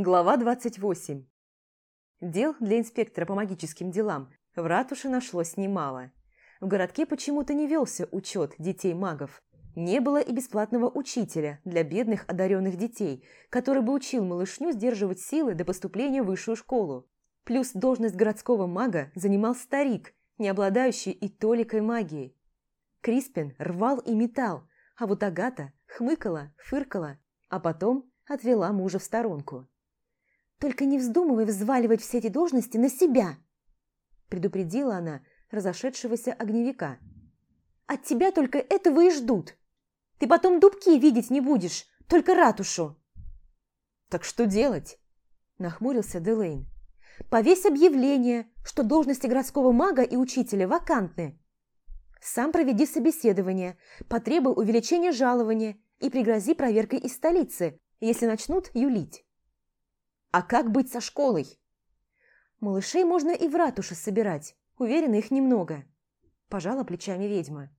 Глава 28. Дел для инспектора по магическим делам в ратуше нашлось немало. В городке почему-то не велся учет детей-магов. Не было и бесплатного учителя для бедных одаренных детей, который бы учил малышню сдерживать силы до поступления в высшую школу. Плюс должность городского мага занимал старик, не обладающий и толикой магией. Криспин рвал и метал, а вот Агата хмыкала, фыркала, а потом отвела мужа в сторонку. «Только не вздумывай взваливать все эти должности на себя!» предупредила она разошедшегося огневика. «От тебя только этого и ждут. Ты потом дубки видеть не будешь, только ратушу». «Так что делать?» – нахмурился Делейн. «Повесь объявление, что должности городского мага и учителя вакантны. Сам проведи собеседование, потребуй увеличения жалования и пригрози проверкой из столицы, если начнут юлить». «А как быть со школой?» «Малышей можно и в ратуше собирать, уверена, их немного», – пожала плечами ведьма.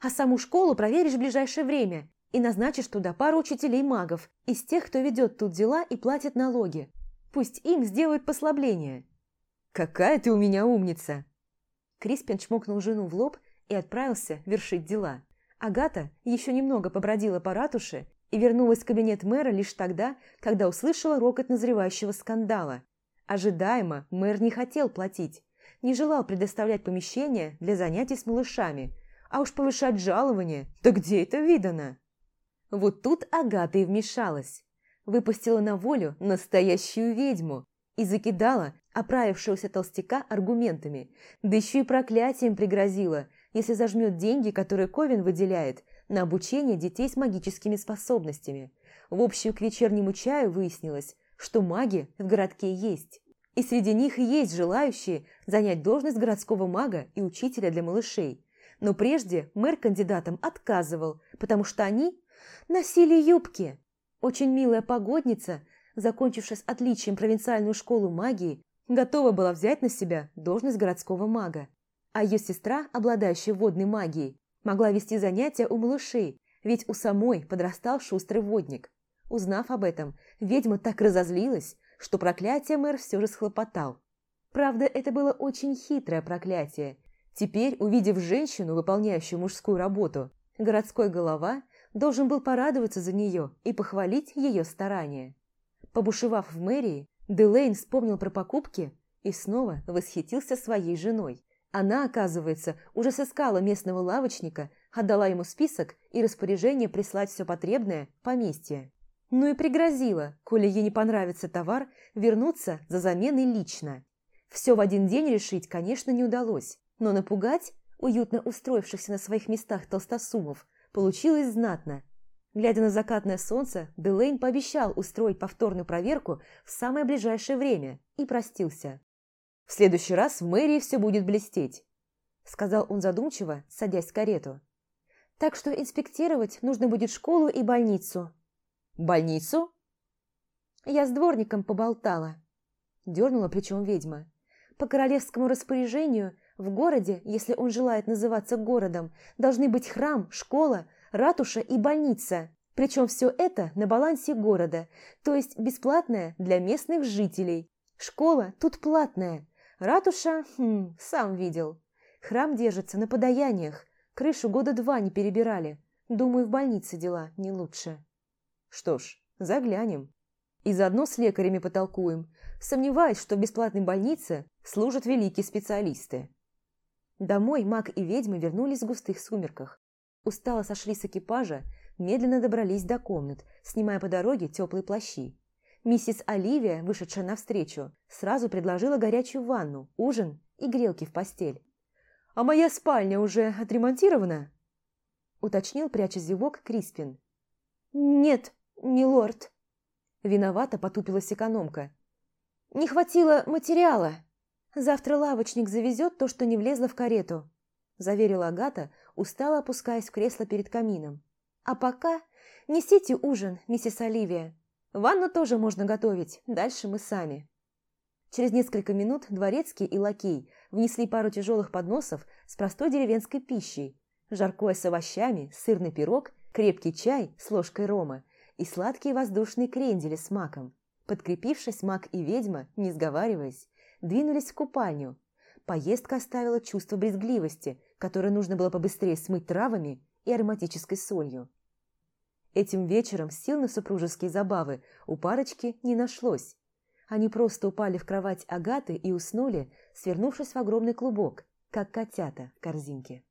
«А саму школу проверишь в ближайшее время и назначишь туда пару учителей-магов из тех, кто ведет тут дела и платит налоги. Пусть им сделают послабление». «Какая ты у меня умница!» Криспин чмокнул жену в лоб и отправился вершить дела. Агата еще немного побродила по ратуше и вернулась в кабинет мэра лишь тогда, когда услышала рокот назревающего скандала. Ожидаемо мэр не хотел платить, не желал предоставлять помещение для занятий с малышами, а уж повышать жалование, да где это видано? Вот тут Агата и вмешалась, выпустила на волю настоящую ведьму и закидала оправившегося толстяка аргументами, да еще и проклятием пригрозила, если зажмет деньги, которые Ковен выделяет на обучение детей с магическими способностями. В общем, к вечернему чаю выяснилось, что маги в городке есть. И среди них есть желающие занять должность городского мага и учителя для малышей. Но прежде мэр кандидатам отказывал, потому что они носили юбки. Очень милая погодница, закончившая с отличием провинциальную школу магии, готова была взять на себя должность городского мага. А ее сестра, обладающая водной магией, могла вести занятия у малышей, ведь у самой подрастал шустрый водник. Узнав об этом, ведьма так разозлилась, что проклятие мэр все же схлопотал. Правда, это было очень хитрое проклятие. Теперь, увидев женщину, выполняющую мужскую работу, городской голова должен был порадоваться за нее и похвалить ее старания. Побушевав в мэрии, Делейн вспомнил про покупки и снова восхитился своей женой. Она, оказывается, уже сыскала местного лавочника, отдала ему список и распоряжение прислать все потребное поместье. Ну и пригрозила, коли ей не понравится товар, вернуться за заменой лично. Все в один день решить, конечно, не удалось, но напугать уютно устроившихся на своих местах толстосумов получилось знатно. Глядя на закатное солнце, Делейн пообещал устроить повторную проверку в самое ближайшее время и простился. «В следующий раз в мэрии все будет блестеть», – сказал он задумчиво, садясь в карету. «Так что инспектировать нужно будет школу и больницу». «Больницу?» «Я с дворником поболтала», – дернула плечом ведьма. «По королевскому распоряжению в городе, если он желает называться городом, должны быть храм, школа, ратуша и больница. Причем все это на балансе города, то есть бесплатное для местных жителей. Школа тут платная, Ратуша, хм, сам видел. Храм держится на подаяниях. Крышу года два не перебирали. Думаю, в больнице дела не лучше. Что ж, заглянем. И заодно с лекарями потолкуем. Сомневаюсь, что в бесплатной больнице служат великие специалисты. Домой маг и ведьмы вернулись в густых сумерках. Устало сошли с экипажа, медленно добрались до комнат, снимая по дороге теплые плащи. Миссис Оливия, вышедшая навстречу, сразу предложила горячую ванну, ужин и грелки в постель. «А моя спальня уже отремонтирована?» уточнил, пряча зевок, Криспин. «Нет, милорд». Виновато потупилась экономка. «Не хватило материала. Завтра лавочник завезет то, что не влезло в карету», заверила Агата, устало опускаясь в кресло перед камином. «А пока несите ужин, миссис Оливия. Ванну тоже можно готовить, дальше мы сами. Через несколько минут дворецкий и лакей внесли пару тяжелых подносов с простой деревенской пищей, жаркое с овощами, сырный пирог, крепкий чай с ложкой рома и сладкие воздушные крендели с маком. Подкрепившись, маг и ведьма, не сговариваясь, двинулись в купальню. Поездка оставила чувство брезгливости, которое нужно было побыстрее смыть травами и ароматической солью. Этим вечером сил на супружеские забавы у парочки не нашлось. Они просто упали в кровать Агаты и уснули, свернувшись в огромный клубок, как котята в корзинке.